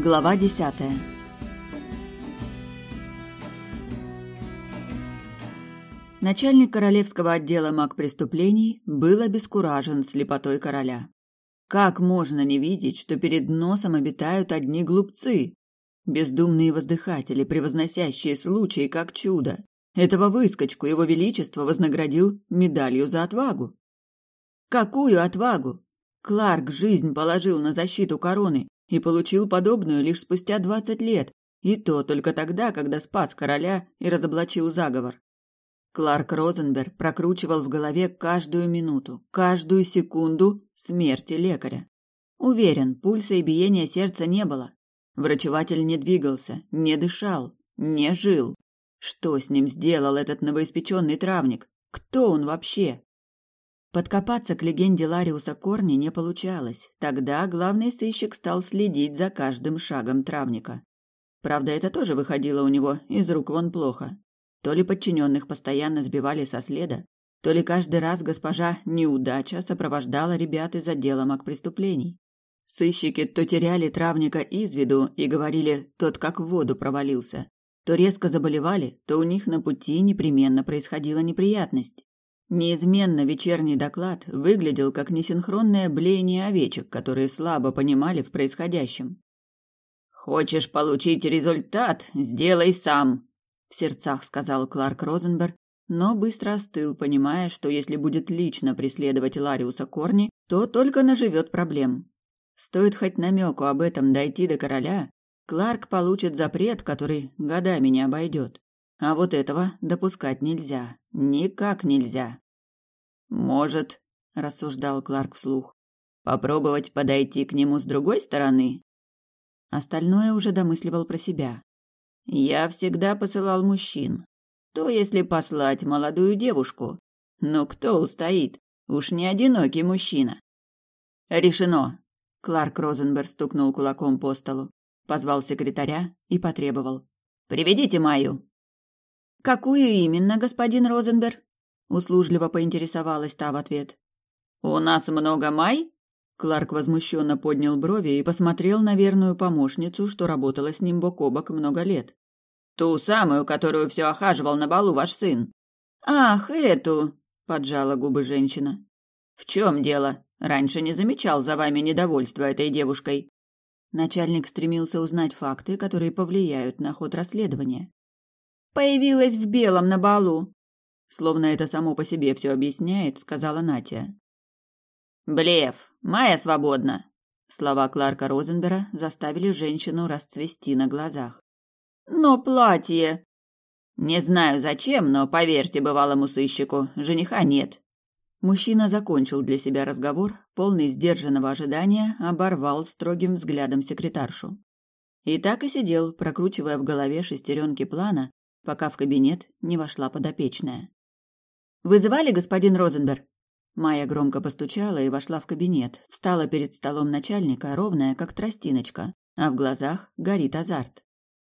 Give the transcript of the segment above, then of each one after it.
Глава десятая. Начальник королевского отдела маг преступлений был обескуражен слепотой короля. Как можно не видеть, что перед носом обитают одни глупцы? Бездумные воздыхатели, превозносящие случаи как чудо. Этого выскочку его величество вознаградил медалью за отвагу. Какую отвагу? Кларк жизнь положил на защиту короны и получил подобную лишь спустя двадцать лет, и то только тогда, когда спас короля и разоблачил заговор. Кларк Розенберг прокручивал в голове каждую минуту, каждую секунду смерти лекаря. Уверен, пульса и биения сердца не было. Врачеватель не двигался, не дышал, не жил. Что с ним сделал этот новоиспеченный травник? Кто он вообще? Подкопаться к легенде Лариуса Корни не получалось. Тогда главный сыщик стал следить за каждым шагом травника. Правда, это тоже выходило у него из рук вон плохо. То ли подчиненных постоянно сбивали со следа, то ли каждый раз госпожа Неудача сопровождала ребят из отдела маг преступлений. Сыщики то теряли травника из виду и говорили «тот как в воду провалился», то резко заболевали, то у них на пути непременно происходила неприятность. Неизменно вечерний доклад выглядел как несинхронное блеяние овечек, которые слабо понимали в происходящем. «Хочешь получить результат? Сделай сам!» — в сердцах сказал Кларк Розенберг, но быстро остыл, понимая, что если будет лично преследовать Лариуса Корни, то только наживет проблем. Стоит хоть намеку об этом дойти до короля, Кларк получит запрет, который годами не обойдет. А вот этого допускать нельзя. Никак нельзя. «Может, — рассуждал Кларк вслух, — попробовать подойти к нему с другой стороны?» Остальное уже домысливал про себя. «Я всегда посылал мужчин. То, если послать молодую девушку? Ну, кто устоит? Уж не одинокий мужчина». «Решено!» — Кларк Розенберг стукнул кулаком по столу позвал секретаря и потребовал. «Приведите Майю». «Какую именно, господин Розенберг?» услужливо поинтересовалась та в ответ. «У нас много Май?» Кларк возмущенно поднял брови и посмотрел на верную помощницу, что работала с ним бок о бок много лет. «Ту самую, которую все охаживал на балу ваш сын». «Ах, эту!» – поджала губы женщина. «В чем дело? Раньше не замечал за вами недовольства этой девушкой». Начальник стремился узнать факты, которые повлияют на ход расследования. «Появилась в белом на балу!» Словно это само по себе все объясняет, сказала Натя. «Блеф! Майя свободна!» Слова Кларка Розенбера заставили женщину расцвести на глазах. «Но платье...» «Не знаю зачем, но поверьте бывалому сыщику, жениха нет. Мужчина закончил для себя разговор, полный сдержанного ожидания, оборвал строгим взглядом секретаршу. И так и сидел, прокручивая в голове шестеренки плана, пока в кабинет не вошла подопечная. «Вызывали, господин Розенберг?» Майя громко постучала и вошла в кабинет, встала перед столом начальника, ровная, как тростиночка, а в глазах горит азарт.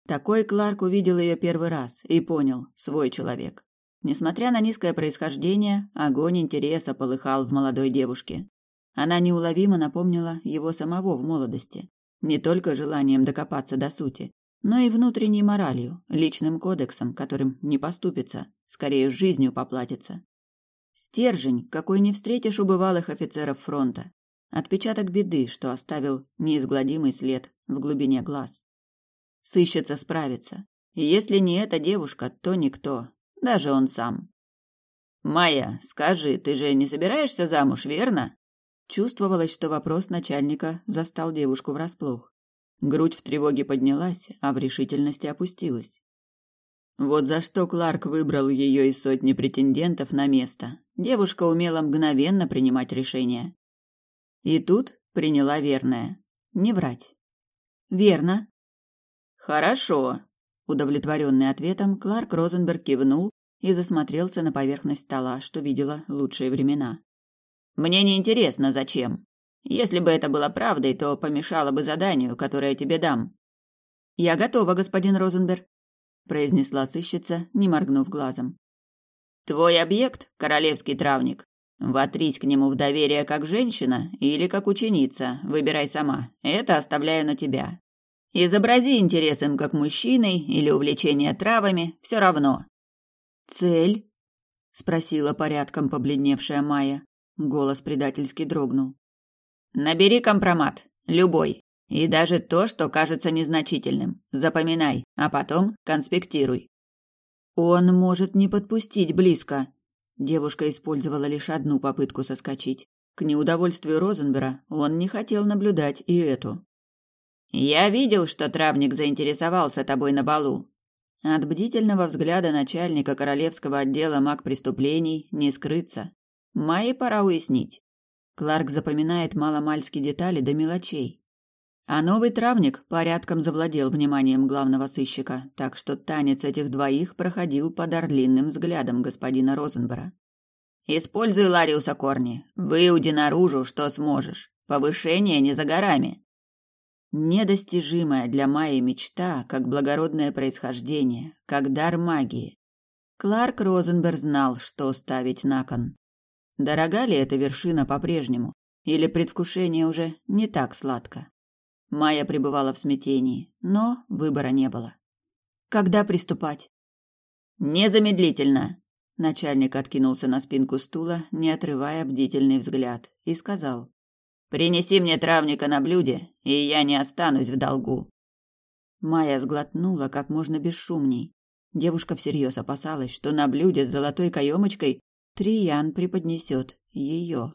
Такой Кларк увидел ее первый раз и понял – свой человек. Несмотря на низкое происхождение, огонь интереса полыхал в молодой девушке. Она неуловимо напомнила его самого в молодости, не только желанием докопаться до сути, но и внутренней моралью, личным кодексом, которым не поступится, скорее жизнью поплатится. Стержень, какой не встретишь у бывалых офицеров фронта. Отпечаток беды, что оставил неизгладимый след в глубине глаз. Сыщется справиться. И если не эта девушка, то никто, даже он сам. «Майя, скажи, ты же не собираешься замуж, верно?» Чувствовалось, что вопрос начальника застал девушку врасплох. Грудь в тревоге поднялась, а в решительности опустилась. Вот за что Кларк выбрал ее из сотни претендентов на место. Девушка умела мгновенно принимать решения. И тут приняла верное. Не врать. «Верно». «Хорошо», Удовлетворенный ответом, Кларк Розенберг кивнул и засмотрелся на поверхность стола, что видела лучшие времена. «Мне не интересно, зачем. Если бы это было правдой, то помешало бы заданию, которое тебе дам». «Я готова, господин Розенберг», — произнесла сыщица, не моргнув глазом. «Твой объект — королевский травник. Вотрись к нему в доверие как женщина или как ученица, выбирай сама. Это оставляю на тебя. Изобрази интерес им как мужчиной или увлечение травами, все равно. Цель? спросила порядком побледневшая Майя. Голос предательски дрогнул. Набери компромат, любой, и даже то, что кажется незначительным. Запоминай, а потом конспектируй. Он может не подпустить близко. Девушка использовала лишь одну попытку соскочить. К неудовольствию Розенбера он не хотел наблюдать и эту. Я видел, что травник заинтересовался тобой на балу. От бдительного взгляда начальника королевского отдела маг преступлений не скрыться. Майе пора уяснить. Кларк запоминает маломальски детали до мелочей. А новый травник порядком завладел вниманием главного сыщика, так что танец этих двоих проходил под орлиным взглядом господина Розенбера. «Используй Лариуса Корни. Выуди наружу, что сможешь. Повышение не за горами». Недостижимая для Майи мечта, как благородное происхождение, как дар магии. Кларк Розенберг знал, что ставить на кон. Дорога ли эта вершина по-прежнему, или предвкушение уже не так сладко? Майя пребывала в смятении, но выбора не было. Когда приступать? Незамедлительно. Начальник откинулся на спинку стула, не отрывая бдительный взгляд, и сказал: Принеси мне травника на блюде, и я не останусь в долгу. Майя сглотнула как можно бесшумней. Девушка всерьез опасалась, что на блюде с золотой каемочкой Триян преподнесет ее.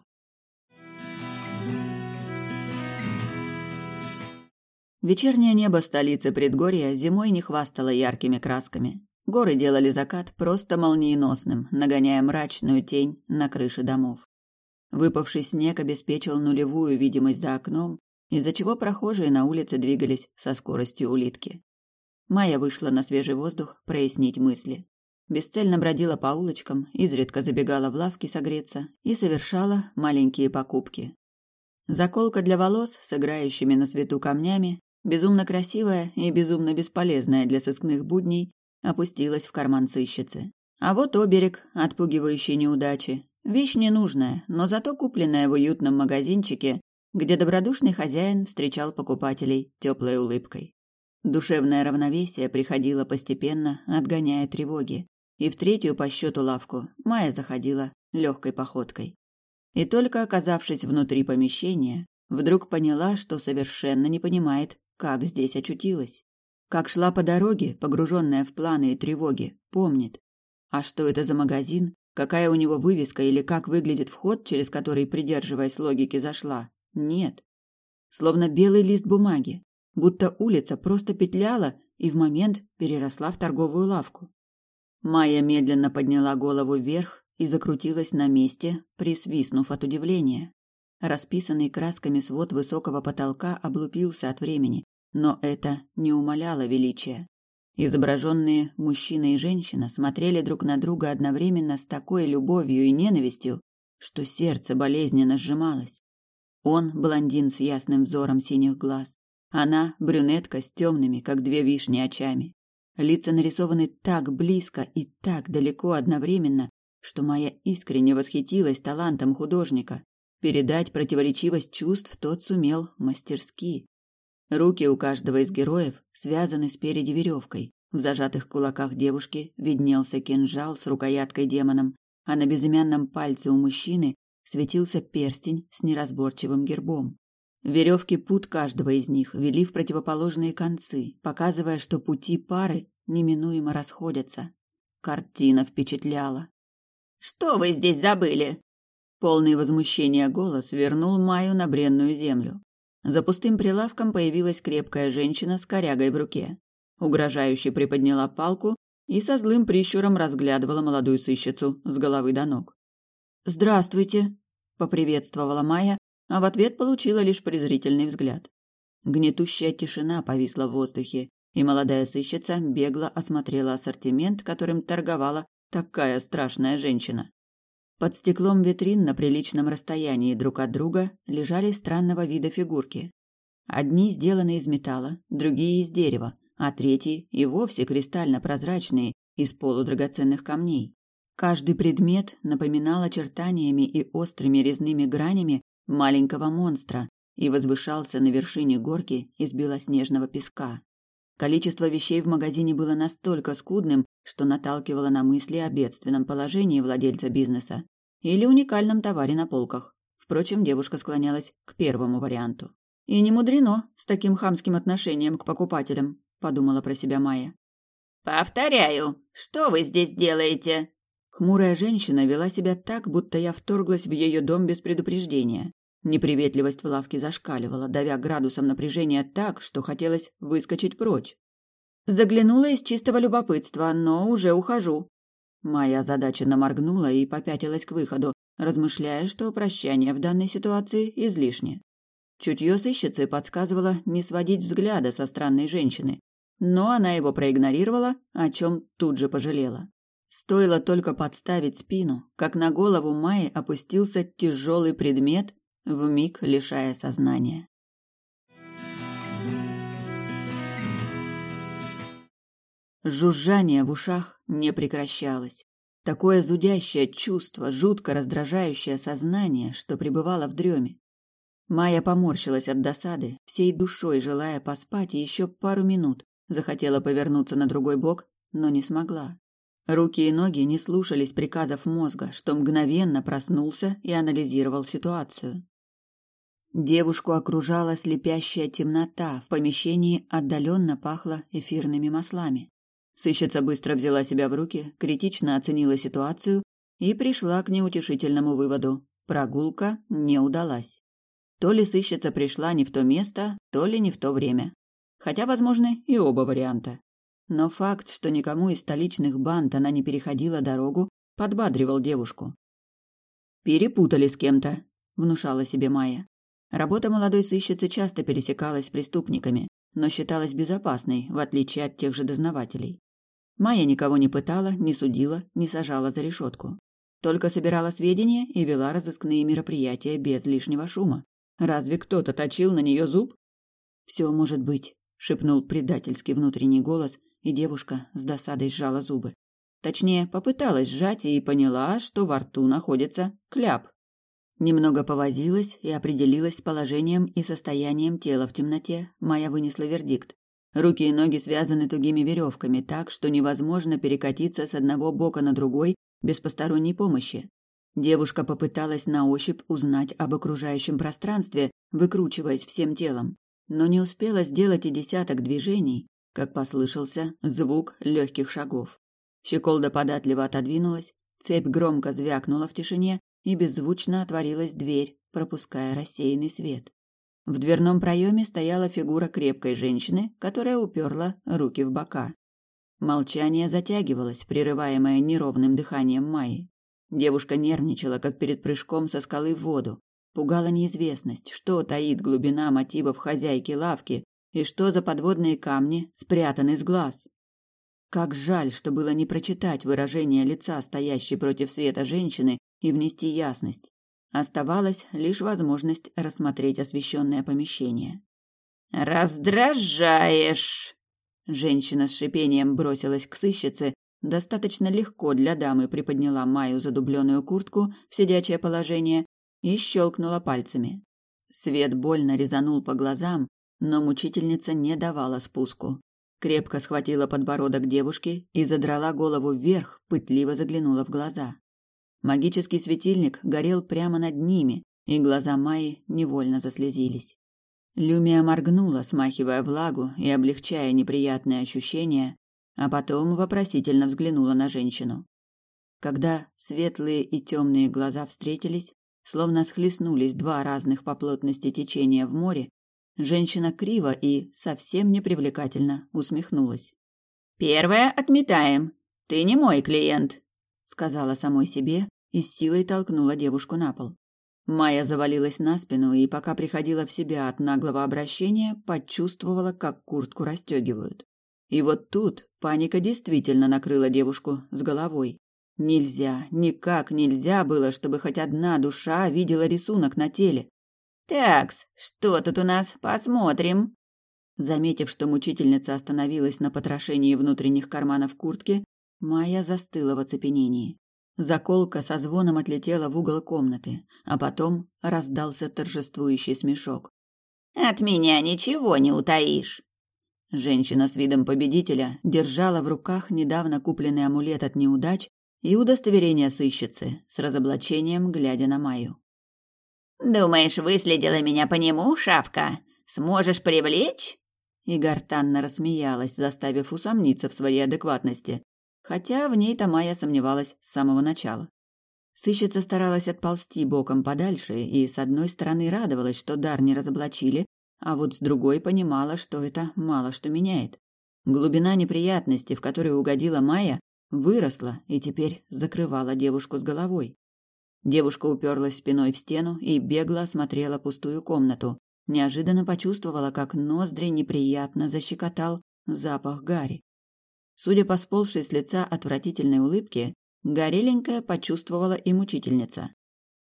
Вечернее небо столицы предгорья зимой не хвастало яркими красками. Горы делали закат просто молниеносным, нагоняя мрачную тень на крыши домов. Выпавший снег обеспечил нулевую видимость за окном, из-за чего прохожие на улице двигались со скоростью улитки. Майя вышла на свежий воздух прояснить мысли. Бесцельно бродила по улочкам, изредка забегала в лавки согреться и совершала маленькие покупки. Заколка для волос с играющими на свету камнями, безумно красивая и безумно бесполезная для сыскных будней, опустилась в карман сыщицы. А вот оберег, отпугивающий неудачи, Вещь ненужная, но зато купленная в уютном магазинчике, где добродушный хозяин встречал покупателей теплой улыбкой. Душевное равновесие приходило постепенно, отгоняя тревоги. И в третью по счету лавку Майя заходила легкой походкой. И только оказавшись внутри помещения, вдруг поняла, что совершенно не понимает, как здесь очутилась. Как шла по дороге, погруженная в планы и тревоги, помнит. А что это за магазин, Какая у него вывеска или как выглядит вход, через который, придерживаясь логики, зашла? Нет. Словно белый лист бумаги, будто улица просто петляла и в момент переросла в торговую лавку. Майя медленно подняла голову вверх и закрутилась на месте, присвистнув от удивления. Расписанный красками свод высокого потолка облупился от времени, но это не умаляло величия. Изображенные мужчина и женщина смотрели друг на друга одновременно с такой любовью и ненавистью, что сердце болезненно сжималось. Он блондин с ясным взором синих глаз, она брюнетка с темными, как две вишни, очами. Лица нарисованы так близко и так далеко одновременно, что моя искренне восхитилась талантом художника. Передать противоречивость чувств тот сумел мастерски. Руки у каждого из героев связаны спереди веревкой. В зажатых кулаках девушки виднелся кинжал с рукояткой демоном, а на безымянном пальце у мужчины светился перстень с неразборчивым гербом. Веревки пут каждого из них вели в противоположные концы, показывая, что пути пары неминуемо расходятся. Картина впечатляла. «Что вы здесь забыли?» Полный возмущения голос вернул Маю на бренную землю. За пустым прилавком появилась крепкая женщина с корягой в руке. Угрожающе приподняла палку и со злым прищуром разглядывала молодую сыщицу с головы до ног. «Здравствуйте», — поприветствовала Майя, а в ответ получила лишь презрительный взгляд. Гнетущая тишина повисла в воздухе, и молодая сыщица бегло осмотрела ассортимент, которым торговала такая страшная женщина. Под стеклом витрин на приличном расстоянии друг от друга лежали странного вида фигурки. Одни сделаны из металла, другие из дерева, а третьи и вовсе кристально прозрачные из полудрагоценных камней. Каждый предмет напоминал очертаниями и острыми резными гранями маленького монстра, и возвышался на вершине горки из белоснежного песка. Количество вещей в магазине было настолько скудным, что наталкивало на мысли о бедственном положении владельца бизнеса или уникальном товаре на полках. Впрочем, девушка склонялась к первому варианту. И не мудрено с таким хамским отношением к покупателям, подумала про себя Майя. Повторяю, что вы здесь делаете? Хмурая женщина вела себя так, будто я вторглась в ее дом без предупреждения. Неприветливость в лавке зашкаливала, давя градусом напряжения так, что хотелось выскочить прочь. Заглянула из чистого любопытства, но уже ухожу. Моя задача наморгнула и попятилась к выходу, размышляя, что прощание в данной ситуации излишне. Чутье сыщицы подсказывало не сводить взгляда со странной женщины, но она его проигнорировала, о чем тут же пожалела. Стоило только подставить спину, как на голову Майи опустился тяжелый предмет, вмиг лишая сознания. Жужжание в ушах не прекращалось. Такое зудящее чувство, жутко раздражающее сознание, что пребывало в дреме. Майя поморщилась от досады, всей душой желая поспать еще пару минут, захотела повернуться на другой бок, но не смогла. Руки и ноги не слушались приказов мозга, что мгновенно проснулся и анализировал ситуацию. Девушку окружала слепящая темнота, в помещении отдаленно пахло эфирными маслами. Сыщица быстро взяла себя в руки, критично оценила ситуацию и пришла к неутешительному выводу. Прогулка не удалась. То ли сыщица пришла не в то место, то ли не в то время. Хотя, возможно, и оба варианта. Но факт, что никому из столичных банд она не переходила дорогу, подбадривал девушку. «Перепутали с кем-то», — внушала себе Майя. Работа молодой сыщицы часто пересекалась с преступниками, но считалась безопасной, в отличие от тех же дознавателей. Майя никого не пытала, не судила, не сажала за решетку. Только собирала сведения и вела разыскные мероприятия без лишнего шума. Разве кто-то точил на нее зуб? «Все может быть», — шепнул предательский внутренний голос, и девушка с досадой сжала зубы. Точнее, попыталась сжать и поняла, что во рту находится кляп. Немного повозилась и определилась с положением и состоянием тела в темноте. Майя вынесла вердикт. Руки и ноги связаны тугими веревками, так что невозможно перекатиться с одного бока на другой без посторонней помощи. Девушка попыталась на ощупь узнать об окружающем пространстве, выкручиваясь всем телом, но не успела сделать и десяток движений, как послышался звук легких шагов. Щеколда податливо отодвинулась, цепь громко звякнула в тишине, и беззвучно отворилась дверь, пропуская рассеянный свет. В дверном проеме стояла фигура крепкой женщины, которая уперла руки в бока. Молчание затягивалось, прерываемое неровным дыханием Майи. Девушка нервничала, как перед прыжком со скалы в воду. Пугала неизвестность, что таит глубина мотивов хозяйки лавки и что за подводные камни спрятаны с глаз. Как жаль, что было не прочитать выражение лица стоящей против света женщины и внести ясность. Оставалась лишь возможность рассмотреть освещенное помещение. «Раздражаешь!» Женщина с шипением бросилась к сыщице, достаточно легко для дамы приподняла Маю задубленную куртку в сидячее положение и щелкнула пальцами. Свет больно резанул по глазам, но мучительница не давала спуску. Крепко схватила подбородок девушки и задрала голову вверх, пытливо заглянула в глаза. Магический светильник горел прямо над ними, и глаза Майи невольно заслезились. Люмия моргнула, смахивая влагу и облегчая неприятные ощущения, а потом вопросительно взглянула на женщину. Когда светлые и темные глаза встретились, словно схлестнулись два разных по плотности течения в море, женщина криво и совсем непривлекательно усмехнулась. «Первое отметаем. Ты не мой клиент», — сказала самой себе и с силой толкнула девушку на пол. Майя завалилась на спину и, пока приходила в себя от наглого обращения, почувствовала, как куртку расстегивают. И вот тут паника действительно накрыла девушку с головой. Нельзя, никак нельзя было, чтобы хоть одна душа видела рисунок на теле. «Такс, что тут у нас? Посмотрим!» Заметив, что мучительница остановилась на потрошении внутренних карманов куртки, Майя застыла в оцепенении. Заколка со звоном отлетела в угол комнаты, а потом раздался торжествующий смешок. От меня ничего не утаишь. Женщина с видом победителя держала в руках недавно купленный амулет от неудач и удостоверение сыщицы с разоблачением, глядя на Майю. «Думаешь, выследила меня по нему, шавка? Сможешь привлечь?» И гортанно рассмеялась, заставив усомниться в своей адекватности, хотя в ней-то Майя сомневалась с самого начала. Сыщица старалась отползти боком подальше и, с одной стороны, радовалась, что дар не разоблачили, а вот с другой понимала, что это мало что меняет. Глубина неприятности, в которую угодила Майя, выросла и теперь закрывала девушку с головой. Девушка уперлась спиной в стену и бегло осмотрела пустую комнату. Неожиданно почувствовала, как ноздри неприятно защекотал запах гари. Судя по сползшей с лица отвратительной улыбке, гореленькая почувствовала и мучительница.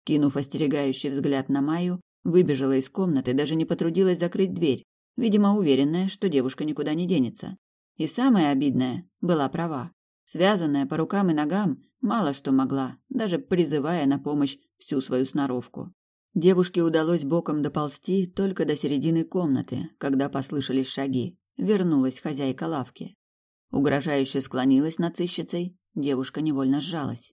Кинув остерегающий взгляд на Майю, выбежала из комнаты, даже не потрудилась закрыть дверь, видимо, уверенная, что девушка никуда не денется. И самое обидное, была права. Связанная по рукам и ногам, мало что могла, даже призывая на помощь всю свою сноровку. Девушке удалось боком доползти только до середины комнаты, когда послышались шаги. Вернулась хозяйка лавки. Угрожающе склонилась над сыщицей, девушка невольно сжалась.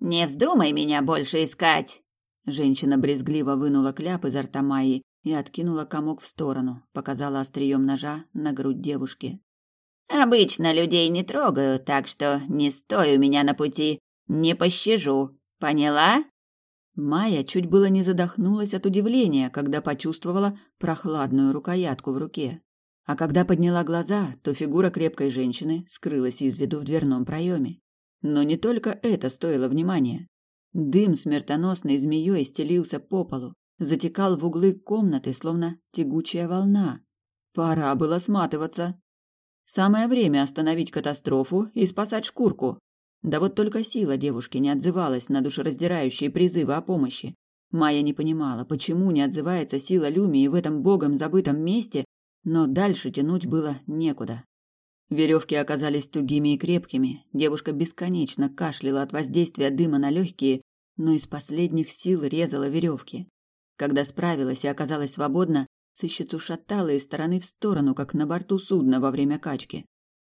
«Не вздумай меня больше искать!» Женщина брезгливо вынула кляп изо рта Майи и откинула комок в сторону, показала острием ножа на грудь девушки. Обычно людей не трогаю, так что не стой у меня на пути, не пощажу. Поняла? Майя чуть было не задохнулась от удивления, когда почувствовала прохладную рукоятку в руке. А когда подняла глаза, то фигура крепкой женщины скрылась из виду в дверном проеме. Но не только это стоило внимания. Дым смертоносной змеей стелился по полу, затекал в углы комнаты, словно тягучая волна. Пора было сматываться. Самое время остановить катастрофу и спасать шкурку. Да вот только сила девушки не отзывалась на душераздирающие призывы о помощи. Майя не понимала, почему не отзывается сила Люмии в этом богом забытом месте, но дальше тянуть было некуда. Веревки оказались тугими и крепкими. Девушка бесконечно кашляла от воздействия дыма на легкие, но из последних сил резала веревки. Когда справилась и оказалась свободна, Сыщицу шатало из стороны в сторону, как на борту судна во время качки.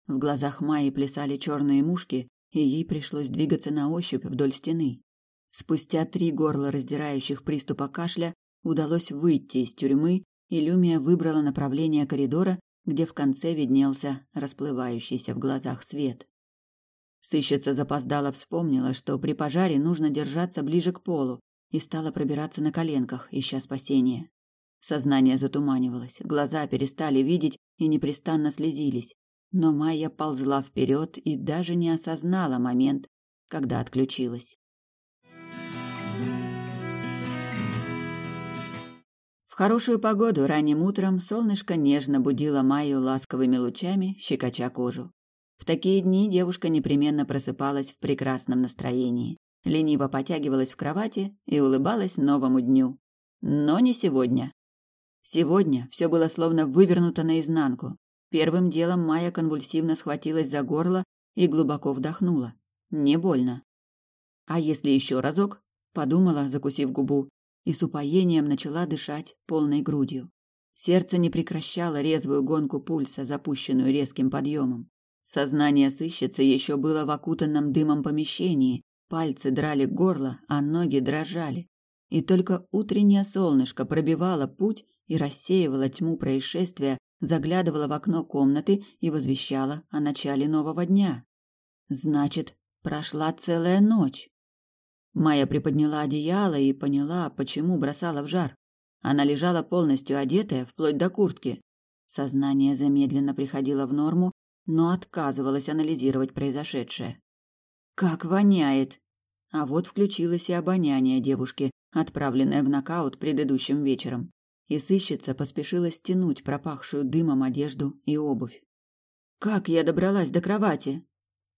В глазах Майи плясали черные мушки, и ей пришлось двигаться на ощупь вдоль стены. Спустя три горла раздирающих приступа кашля удалось выйти из тюрьмы, и Люмия выбрала направление коридора, где в конце виднелся расплывающийся в глазах свет. Сыщица запоздала вспомнила, что при пожаре нужно держаться ближе к полу, и стала пробираться на коленках, ища спасения. Сознание затуманивалось, глаза перестали видеть и непрестанно слезились. Но Майя ползла вперед и даже не осознала момент, когда отключилась. В хорошую погоду ранним утром солнышко нежно будило Майю ласковыми лучами, щекоча кожу. В такие дни девушка непременно просыпалась в прекрасном настроении, лениво потягивалась в кровати и улыбалась новому дню. Но не сегодня. Сегодня все было словно вывернуто наизнанку. Первым делом Майя конвульсивно схватилась за горло и глубоко вдохнула. Не больно. А если еще разок? Подумала, закусив губу, и с упоением начала дышать полной грудью. Сердце не прекращало резвую гонку пульса, запущенную резким подъемом. Сознание сыщицы еще было в окутанном дымом помещении, пальцы драли горло, а ноги дрожали. И только утреннее солнышко пробивало путь и рассеивала тьму происшествия, заглядывала в окно комнаты и возвещала о начале нового дня. Значит, прошла целая ночь. Майя приподняла одеяло и поняла, почему бросала в жар. Она лежала полностью одетая, вплоть до куртки. Сознание замедленно приходило в норму, но отказывалось анализировать произошедшее. Как воняет! А вот включилось и обоняние девушки, отправленное в нокаут предыдущим вечером и сыщица поспешила стянуть пропахшую дымом одежду и обувь. «Как я добралась до кровати?»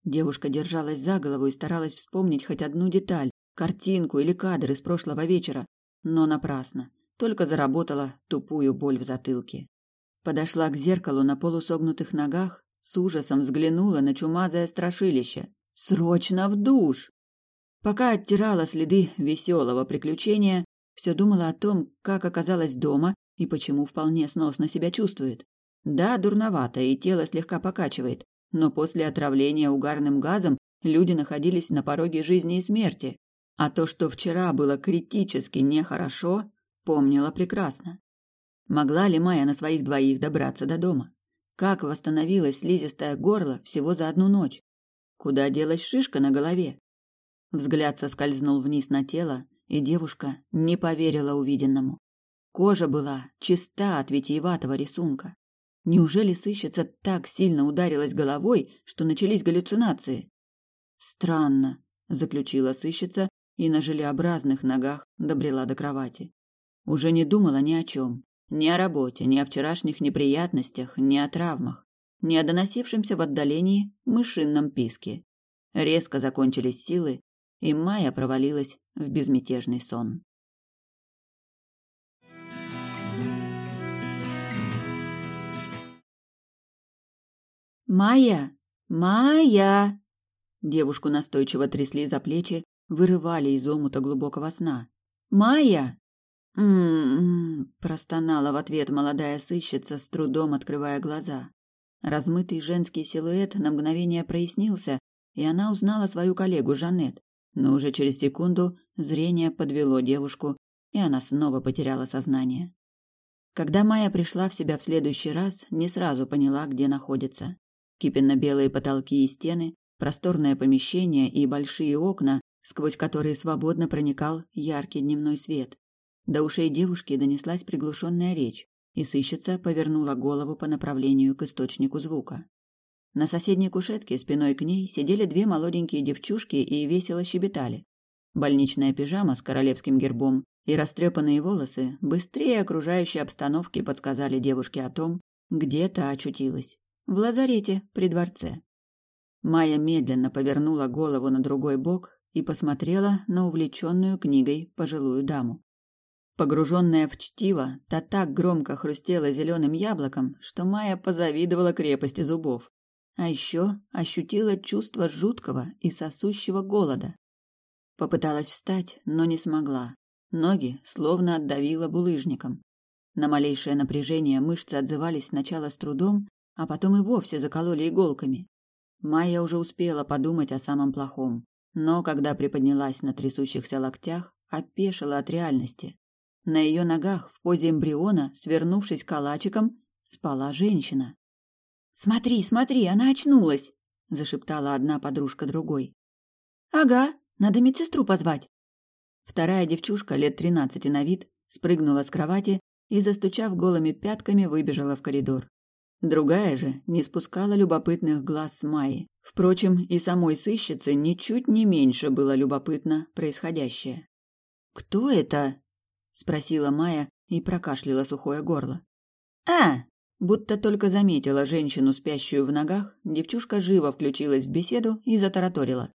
Девушка держалась за голову и старалась вспомнить хоть одну деталь, картинку или кадр из прошлого вечера, но напрасно, только заработала тупую боль в затылке. Подошла к зеркалу на полусогнутых ногах, с ужасом взглянула на чумазое страшилище. «Срочно в душ!» Пока оттирала следы веселого приключения, все думала о том, как оказалась дома и почему вполне сносно себя чувствует. Да, дурновато, и тело слегка покачивает, но после отравления угарным газом люди находились на пороге жизни и смерти. А то, что вчера было критически нехорошо, помнила прекрасно. Могла ли Майя на своих двоих добраться до дома? Как восстановилось слизистое горло всего за одну ночь? Куда делась шишка на голове? Взгляд соскользнул вниз на тело, и девушка не поверила увиденному. Кожа была чиста от витиеватого рисунка. Неужели сыщица так сильно ударилась головой, что начались галлюцинации? Странно, заключила сыщица и на желеобразных ногах добрела до кровати. Уже не думала ни о чем. Ни о работе, ни о вчерашних неприятностях, ни о травмах, ни о доносившемся в отдалении мышинном писке. Резко закончились силы, и Майя провалилась в безмятежный сон. «Майя! Майя!» Девушку настойчиво трясли за плечи, вырывали из омута глубокого сна. «Майя!» «М-м-м», простонала в ответ молодая сыщица, с трудом открывая глаза. Размытый женский силуэт на мгновение прояснился, и она узнала свою коллегу Жанет, но уже через секунду зрение подвело девушку, и она снова потеряла сознание. Когда Майя пришла в себя в следующий раз, не сразу поняла, где находится. Кипенно-белые потолки и стены, просторное помещение и большие окна, сквозь которые свободно проникал яркий дневной свет. До ушей девушки донеслась приглушенная речь, и сыщица повернула голову по направлению к источнику звука. На соседней кушетке спиной к ней сидели две молоденькие девчушки и весело щебетали. Больничная пижама с королевским гербом и растрепанные волосы быстрее окружающей обстановки подсказали девушке о том, где та очутилась. В лазарете при дворце. Майя медленно повернула голову на другой бок и посмотрела на увлеченную книгой пожилую даму. Погруженная в чтиво, та так громко хрустела зеленым яблоком, что Майя позавидовала крепости зубов. А еще ощутила чувство жуткого и сосущего голода. Попыталась встать, но не смогла. Ноги словно отдавило булыжником. На малейшее напряжение мышцы отзывались сначала с трудом, а потом и вовсе закололи иголками. Майя уже успела подумать о самом плохом, но когда приподнялась на трясущихся локтях, опешила от реальности. На ее ногах, в позе эмбриона, свернувшись калачиком, спала женщина. «Смотри, смотри, она очнулась!» – зашептала одна подружка другой. «Ага, надо медсестру позвать!» Вторая девчушка, лет тринадцати на вид, спрыгнула с кровати и, застучав голыми пятками, выбежала в коридор. Другая же не спускала любопытных глаз с Майи. Впрочем, и самой сыщице ничуть не меньше было любопытно происходящее. «Кто это?» спросила Майя и прокашляла сухое горло. А, будто только заметила женщину, спящую в ногах, девчушка живо включилась в беседу и затараторила.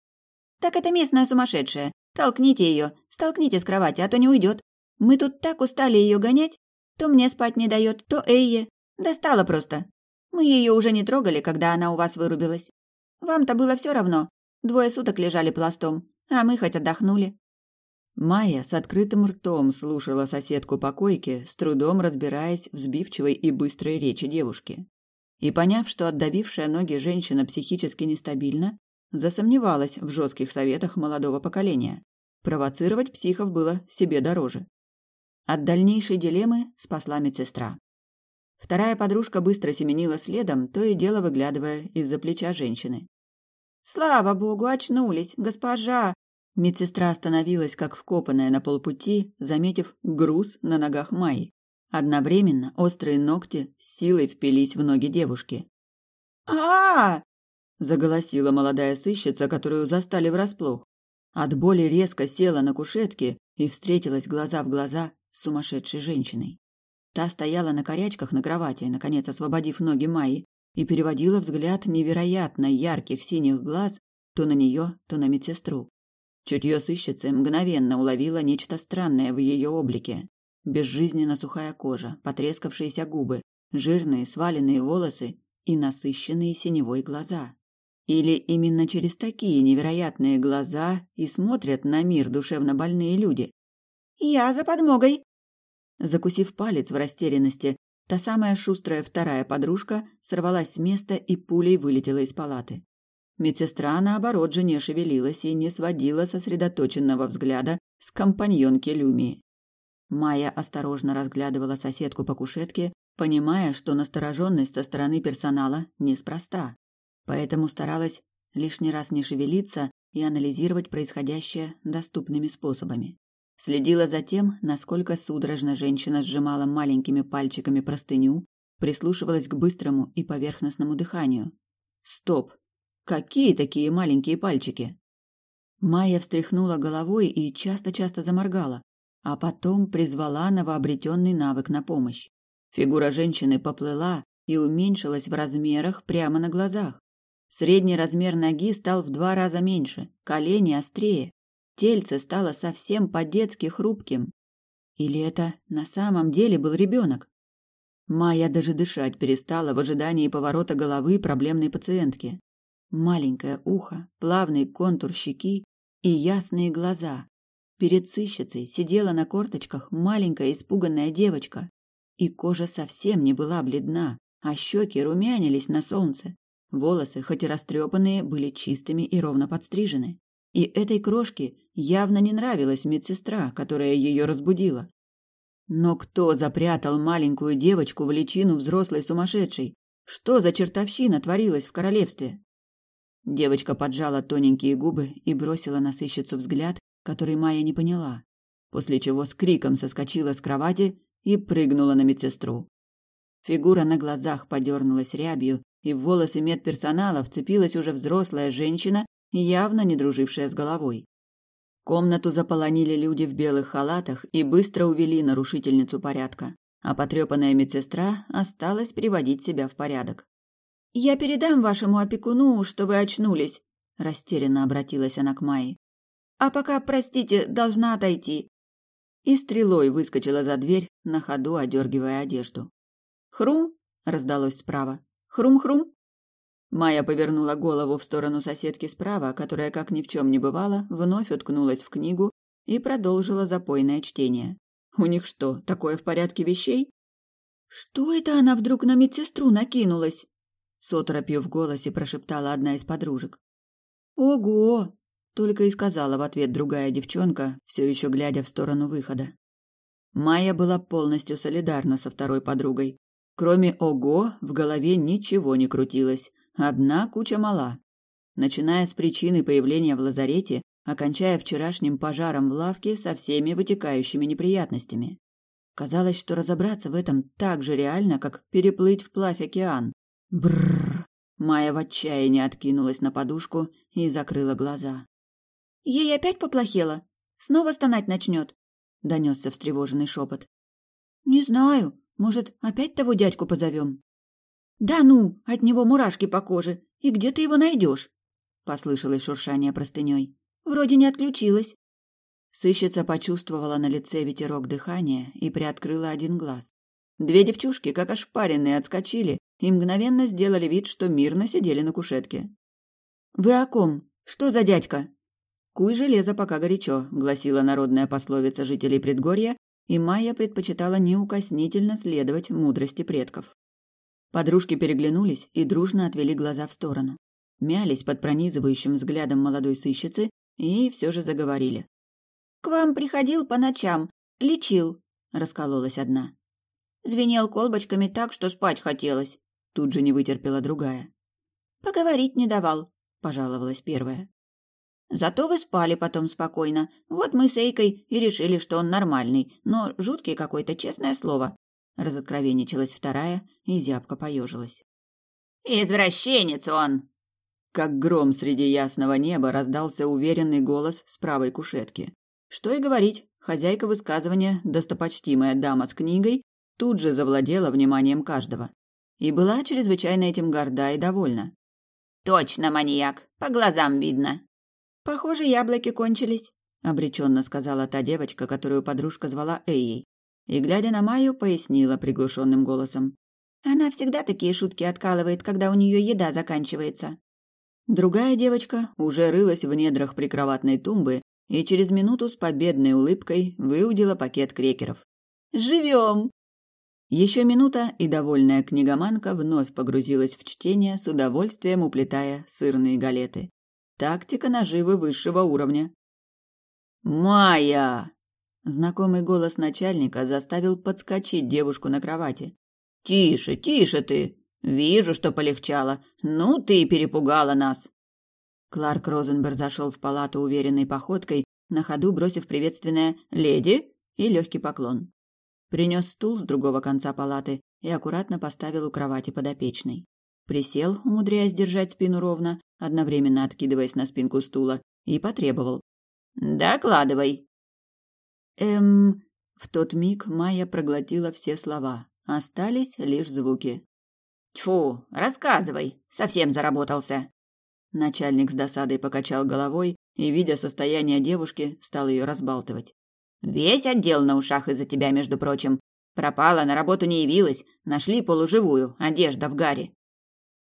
Так это местная сумасшедшая. Толкните ее, столкните с кровати, а то не уйдет. Мы тут так устали ее гонять. То мне спать не дает, то Эйе. Достала просто. Мы ее уже не трогали, когда она у вас вырубилась. Вам-то было все равно. Двое суток лежали пластом, а мы хоть отдохнули. Майя с открытым ртом слушала соседку по койке, с трудом разбираясь в сбивчивой и быстрой речи девушки. И поняв, что отдавившая ноги женщина психически нестабильна, засомневалась в жестких советах молодого поколения. Провоцировать психов было себе дороже. От дальнейшей дилеммы спасла медсестра. Вторая подружка быстро семенила следом, то и дело выглядывая из-за плеча женщины. «Слава богу, очнулись, госпожа! Медсестра остановилась, как вкопанная на полпути, заметив груз на ногах Майи. Одновременно острые ногти с силой впились в ноги девушки. а, заголосила молодая сыщица, которую застали врасплох. От боли резко села на кушетке и встретилась глаза в глаза с сумасшедшей женщиной. Та стояла на корячках на кровати, наконец освободив ноги Майи, и переводила взгляд невероятно ярких синих глаз то на нее, то на медсестру. Чутье сыщицы мгновенно уловило нечто странное в ее облике. Безжизненно сухая кожа, потрескавшиеся губы, жирные сваленные волосы и насыщенные синевой глаза. Или именно через такие невероятные глаза и смотрят на мир душевно больные люди? «Я за подмогой!» Закусив палец в растерянности, та самая шустрая вторая подружка сорвалась с места и пулей вылетела из палаты. Медсестра, наоборот, же не шевелилась и не сводила сосредоточенного взгляда с компаньонки Люмии. Майя осторожно разглядывала соседку по кушетке, понимая, что настороженность со стороны персонала неспроста. Поэтому старалась лишний раз не шевелиться и анализировать происходящее доступными способами. Следила за тем, насколько судорожно женщина сжимала маленькими пальчиками простыню, прислушивалась к быстрому и поверхностному дыханию. Стоп! Какие такие маленькие пальчики? Майя встряхнула головой и часто-часто заморгала, а потом призвала новообретенный навык на помощь. Фигура женщины поплыла и уменьшилась в размерах прямо на глазах. Средний размер ноги стал в два раза меньше, колени острее, тельце стало совсем по-детски хрупким. Или это на самом деле был ребенок? Майя даже дышать перестала в ожидании поворота головы проблемной пациентки. Маленькое ухо, плавный контур щеки и ясные глаза. Перед сыщицей сидела на корточках маленькая испуганная девочка, и кожа совсем не была бледна, а щеки румянились на солнце. Волосы, хоть и растрепанные, были чистыми и ровно подстрижены. И этой крошке явно не нравилась медсестра, которая ее разбудила. Но кто запрятал маленькую девочку в личину взрослой сумасшедшей? Что за чертовщина творилась в королевстве? Девочка поджала тоненькие губы и бросила на сыщицу взгляд, который Майя не поняла, после чего с криком соскочила с кровати и прыгнула на медсестру. Фигура на глазах подернулась рябью, и в волосы медперсонала вцепилась уже взрослая женщина, явно не дружившая с головой. Комнату заполонили люди в белых халатах и быстро увели нарушительницу порядка, а потрепанная медсестра осталась приводить себя в порядок. «Я передам вашему опекуну, что вы очнулись», – растерянно обратилась она к Майе. «А пока, простите, должна отойти». И стрелой выскочила за дверь, на ходу одергивая одежду. «Хрум!» – раздалось справа. Хрум-хрум. Майя повернула голову в сторону соседки справа, которая, как ни в чем не бывало, вновь уткнулась в книгу и продолжила запойное чтение. У них что, такое в порядке вещей? Что это она вдруг на медсестру накинулась? С оторопью в голосе прошептала одна из подружек. Ого! Только и сказала в ответ другая девчонка, все еще глядя в сторону выхода. Майя была полностью солидарна со второй подругой. Кроме «ого» в голове ничего не крутилось. Одна куча мала. Начиная с причины появления в лазарете, окончая вчерашним пожаром в лавке со всеми вытекающими неприятностями. Казалось, что разобраться в этом так же реально, как переплыть вплавь океан. Бррр. Майя в отчаянии откинулась на подушку и закрыла глаза. Ей опять поплохело? Снова стонать начнет? Донесся встревоженный шепот. Не знаю. Может, опять того дядьку позовем? Да ну, от него мурашки по коже. И где ты его найдешь? Послышалось шуршание простыней. Вроде не отключилась. Сыщица почувствовала на лице ветерок дыхания и приоткрыла один глаз. Две девчушки, как ошпаренные, отскочили и мгновенно сделали вид, что мирно сидели на кушетке. «Вы о ком? Что за дядька?» «Куй железо, пока горячо», — гласила народная пословица жителей предгорья и Майя предпочитала неукоснительно следовать мудрости предков. Подружки переглянулись и дружно отвели глаза в сторону. Мялись под пронизывающим взглядом молодой сыщицы и все же заговорили. «К вам приходил по ночам, лечил», — раскололась одна. «Звенел колбочками так, что спать хотелось», — тут же не вытерпела другая. «Поговорить не давал», — пожаловалась первая. Зато вы спали потом спокойно. Вот мы с Эйкой и решили, что он нормальный, но жуткий какой-то, честное слово. Разоткровенничалась вторая, и зябко поежилась. «Извращенец он!» Как гром среди ясного неба раздался уверенный голос с правой кушетки. Что и говорить, хозяйка высказывания, достопочтимая дама с книгой, тут же завладела вниманием каждого. И была чрезвычайно этим горда и довольна. «Точно маньяк, по глазам видно!» Похоже, яблоки кончились, обреченно сказала та девочка, которую подружка звала Эйей. И, глядя на Майю, пояснила приглушенным голосом. Она всегда такие шутки откалывает, когда у нее еда заканчивается. Другая девочка уже рылась в недрах прикроватной тумбы и через минуту с победной улыбкой выудила пакет крекеров. Живем!» Еще минута, и довольная книгоманка вновь погрузилась в чтение, с удовольствием уплетая сырные галеты. Тактика наживы высшего уровня. «Майя!» Знакомый голос начальника заставил подскочить девушку на кровати. «Тише, тише ты! Вижу, что полегчало. Ну, ты перепугала нас!» Кларк Розенберг зашел в палату уверенной походкой, на ходу бросив приветственное «Леди» и легкий поклон. Принес стул с другого конца палаты и аккуратно поставил у кровати подопечной. Присел, умудряясь держать спину ровно, одновременно откидываясь на спинку стула, и потребовал. «Докладывай». «Эм...» В тот миг Майя проглотила все слова. Остались лишь звуки. «Тьфу, рассказывай, совсем заработался». Начальник с досадой покачал головой и, видя состояние девушки, стал ее разбалтывать. Весь отдел на ушах из-за тебя, между прочим. Пропала, на работу не явилась, нашли полуживую, одежда в гаре.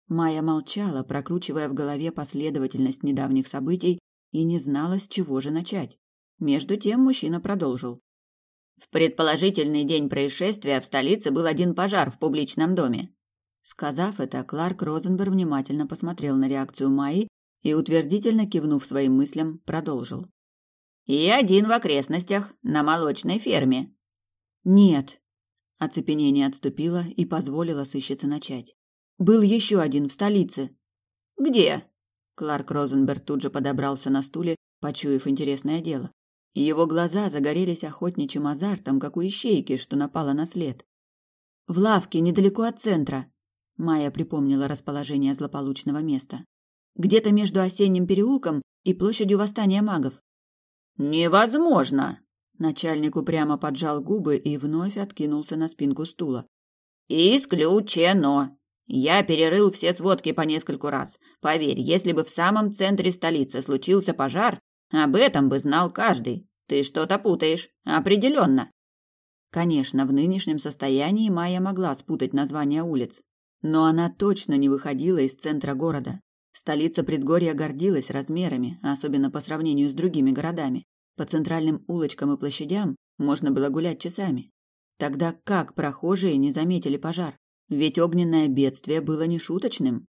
Майя молчала, прокручивая в голове последовательность недавних событий и не знала, с чего же начать. Между тем мужчина продолжил. В предположительный день происшествия в столице был один пожар в публичном доме. Сказав это, Кларк Розенберг внимательно посмотрел на реакцию Майи и, утвердительно кивнув своим мыслям, продолжил. И один в окрестностях, на молочной ферме. Нет. Оцепенение отступило и позволило сыщице начать. Был еще один в столице. Где? Кларк Розенберг тут же подобрался на стуле, почуяв интересное дело. Его глаза загорелись охотничьим азартом, как у ищейки, что напала на след. В лавке недалеко от центра. Майя припомнила расположение злополучного места. Где-то между осенним переулком и площадью восстания магов. «Невозможно!» Начальник упрямо поджал губы и вновь откинулся на спинку стула. «Исключено! Я перерыл все сводки по нескольку раз. Поверь, если бы в самом центре столицы случился пожар, об этом бы знал каждый. Ты что-то путаешь. Определенно!» Конечно, в нынешнем состоянии Майя могла спутать названия улиц. Но она точно не выходила из центра города. Столица предгорья гордилась размерами, особенно по сравнению с другими городами. По центральным улочкам и площадям можно было гулять часами. Тогда как прохожие не заметили пожар? Ведь огненное бедствие было нешуточным.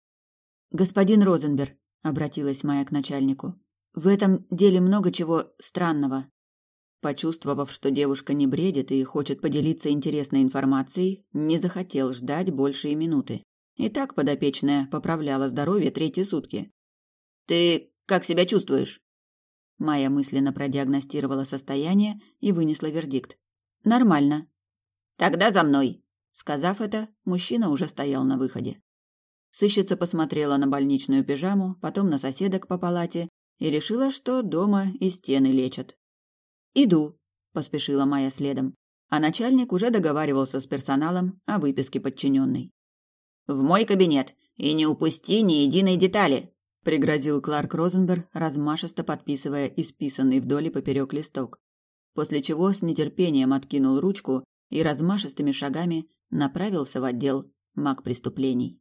«Господин Розенберг», — обратилась Майя к начальнику, — «в этом деле много чего странного». Почувствовав, что девушка не бредит и хочет поделиться интересной информацией, не захотел ждать больше и минуты. И так подопечная поправляла здоровье третьи сутки. «Ты как себя чувствуешь?» Майя мысленно продиагностировала состояние и вынесла вердикт. «Нормально». «Тогда за мной!» Сказав это, мужчина уже стоял на выходе. Сыщица посмотрела на больничную пижаму, потом на соседок по палате и решила, что дома и стены лечат. «Иду», — поспешила Майя следом, а начальник уже договаривался с персоналом о выписке подчиненной. В мой кабинет и не упусти ни единой детали, пригрозил Кларк Розенберг, размашисто подписывая исписанный вдоль и поперек листок. После чего с нетерпением откинул ручку и размашистыми шагами направился в отдел маг преступлений.